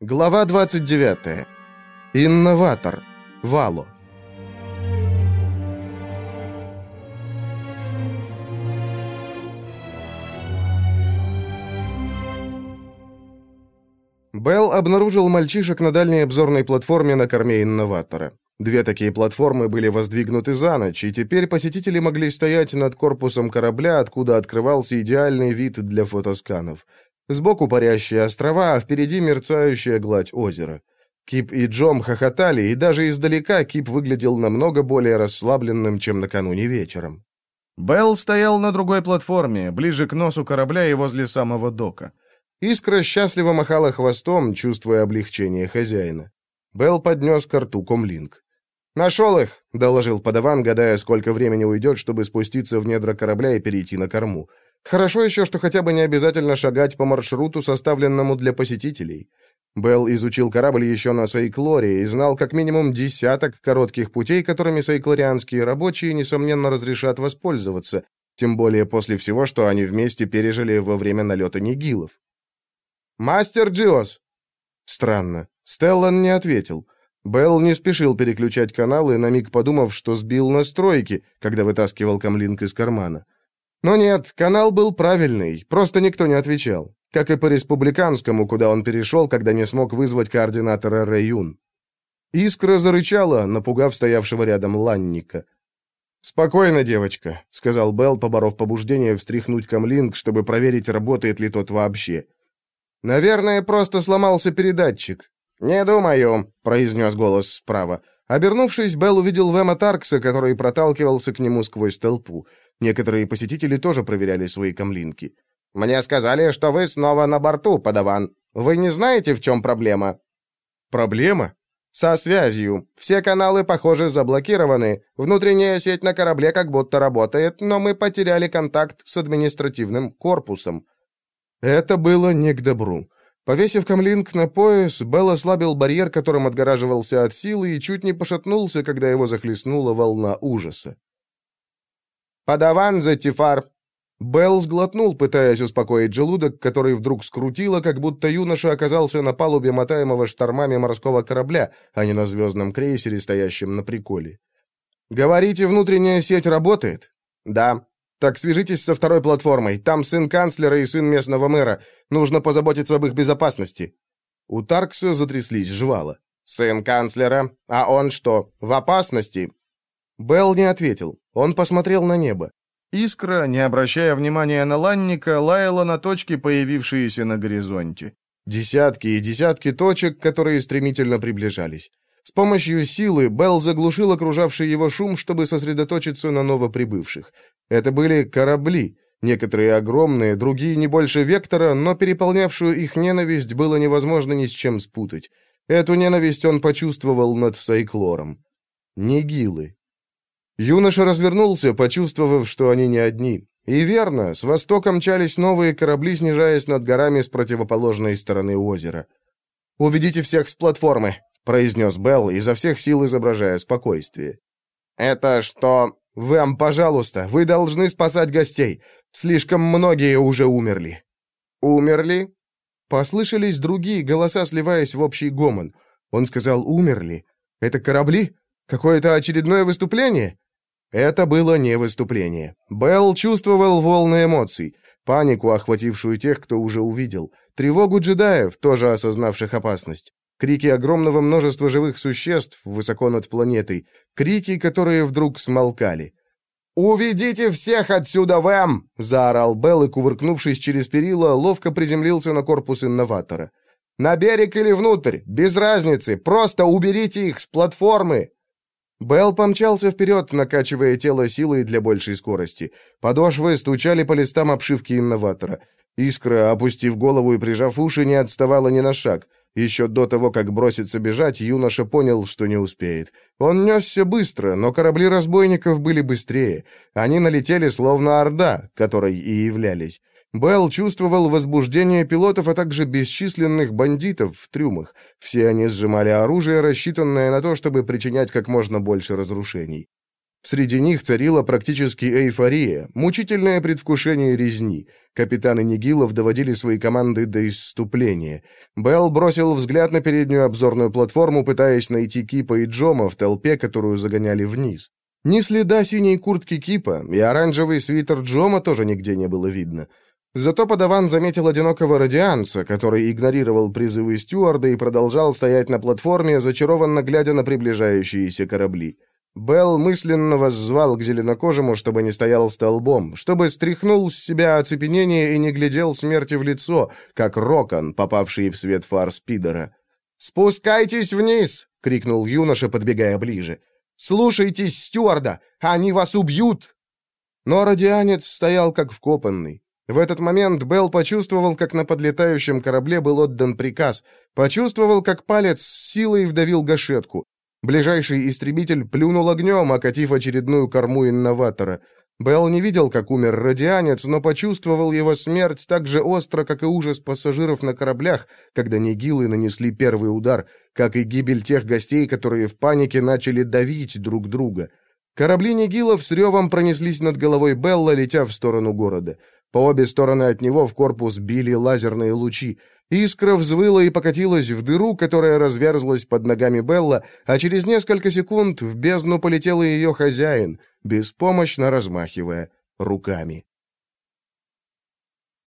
Глава 29. Инноватор. Вало. Белл обнаружил мальчишек на дальней обзорной платформе на корме инноватора. Две такие платформы были воздвигнуты за ночь, и теперь посетители могли стоять над корпусом корабля, откуда открывался идеальный вид для фотосканов. Сбоку парящие острова, а впереди мерцающая гладь озера. Кип и Джом хохотали, и даже издалека Кип выглядел намного более расслабленным, чем накануне вечером. Белл стоял на другой платформе, ближе к носу корабля и возле самого дока. Искра счастливо махала хвостом, чувствуя облегчение хозяина. Белл поднес к рту комлинг. «Нашел их!» — доложил подаван, гадая, сколько времени уйдет, чтобы спуститься в недра корабля и перейти на корму. Хорошо еще, что хотя бы не обязательно шагать по маршруту, составленному для посетителей. Белл изучил корабль еще на Сайклоре и знал как минимум десяток коротких путей, которыми сайклорианские рабочие, несомненно, разрешат воспользоваться, тем более после всего, что они вместе пережили во время налета Нигилов. «Мастер Джиос!» Странно. Стеллан не ответил. Белл не спешил переключать каналы, на миг подумав, что сбил настройки, когда вытаскивал камлинг из кармана. Но нет, канал был правильный, просто никто не отвечал. Как и по республиканскому, куда он перешел, когда не смог вызвать координатора Рэюн. Искра зарычала, напугав стоявшего рядом Ланника. «Спокойно, девочка», — сказал Белл, поборов побуждение встряхнуть камлинг, чтобы проверить, работает ли тот вообще. «Наверное, просто сломался передатчик». «Не думаю», — произнес голос справа. Обернувшись, Белл увидел Вэма Таркса, который проталкивался к нему сквозь толпу. Некоторые посетители тоже проверяли свои камлинки. «Мне сказали, что вы снова на борту, подаван. Вы не знаете, в чем проблема?» «Проблема?» «Со связью. Все каналы, похоже, заблокированы. Внутренняя сеть на корабле как будто работает, но мы потеряли контакт с административным корпусом». Это было не к добру. Повесив камлинг на пояс, Белл ослабил барьер, которым отгораживался от силы, и чуть не пошатнулся, когда его захлестнула волна ужаса. «Подаван за Тифар!» Белл сглотнул, пытаясь успокоить желудок, который вдруг скрутило, как будто юноша оказался на палубе мотаемого штормами морского корабля, а не на звездном крейсере, стоящем на приколе. «Говорите, внутренняя сеть работает?» «Да». «Так свяжитесь со второй платформой. Там сын канцлера и сын местного мэра. Нужно позаботиться об их безопасности». У Таркса затряслись жвала. «Сын канцлера? А он что, в опасности?» Белл не ответил. Он посмотрел на небо. Искра, не обращая внимания на ланника, лаяла на точки, появившиеся на горизонте. Десятки и десятки точек, которые стремительно приближались. С помощью силы Белл заглушил окружавший его шум, чтобы сосредоточиться на новоприбывших. Это были корабли, некоторые огромные, другие не больше Вектора, но переполнявшую их ненависть было невозможно ни с чем спутать. Эту ненависть он почувствовал над Сайклором. Нигилы, Юноша развернулся, почувствовав, что они не одни. И верно, с востока мчались новые корабли, снижаясь над горами с противоположной стороны озера. «Уведите всех с платформы», — произнес Белл, изо всех сил изображая спокойствие. «Это что...» «Вам, пожалуйста, вы должны спасать гостей. Слишком многие уже умерли». «Умерли?» Послышались другие голоса, сливаясь в общий гомон. Он сказал «умерли». «Это корабли? Какое-то очередное выступление?» Это было не выступление. Белл чувствовал волны эмоций, панику, охватившую тех, кто уже увидел, тревогу джедаев, тоже осознавших опасность, крики огромного множества живых существ высоко над планетой, крики, которые вдруг смолкали. «Уведите всех отсюда, Вэм!» — заорал Белл и, кувыркнувшись через перила, ловко приземлился на корпус инноватора. «На берег или внутрь? Без разницы! Просто уберите их с платформы!» Белл помчался вперед, накачивая тело силой для большей скорости. Подошвы стучали по листам обшивки инноватора. Искра, опустив голову и прижав уши, не отставала ни на шаг. Еще до того, как броситься бежать, юноша понял, что не успеет. Он несся быстро, но корабли разбойников были быстрее. Они налетели, словно орда, которой и являлись. Белл чувствовал возбуждение пилотов, а также бесчисленных бандитов в трюмах. Все они сжимали оружие, рассчитанное на то, чтобы причинять как можно больше разрушений. Среди них царила практически эйфория, мучительное предвкушение резни. Капитаны Нигилов доводили свои команды до исступления. Белл бросил взгляд на переднюю обзорную платформу, пытаясь найти Кипа и Джома в толпе, которую загоняли вниз. Ни следа синей куртки Кипа, и оранжевый свитер Джома тоже нигде не было видно. Зато подаван заметил одинокого радианца, который игнорировал призывы стюарда и продолжал стоять на платформе, зачарованно глядя на приближающиеся корабли. Белл мысленно воззвал к зеленокожему, чтобы не стоял столбом, чтобы стряхнул с себя оцепенение и не глядел смерти в лицо, как Рокон, попавший в свет фар спидера. «Спускайтесь вниз!» — крикнул юноша, подбегая ближе. «Слушайтесь стюарда! Они вас убьют!» Но радианец стоял как вкопанный. В этот момент Белл почувствовал, как на подлетающем корабле был отдан приказ, почувствовал, как палец с силой вдавил гашетку. Ближайший истребитель плюнул огнем, окатив очередную корму инноватора. Белл не видел, как умер радианец, но почувствовал его смерть так же остро, как и ужас пассажиров на кораблях, когда нигилы нанесли первый удар, как и гибель тех гостей, которые в панике начали давить друг друга. Корабли нигилов с ревом пронеслись над головой Белла, летя в сторону города. По обе стороны от него в корпус били лазерные лучи. Искра взвыла и покатилась в дыру, которая разверзлась под ногами Белла, а через несколько секунд в бездну полетел ее хозяин, беспомощно размахивая руками.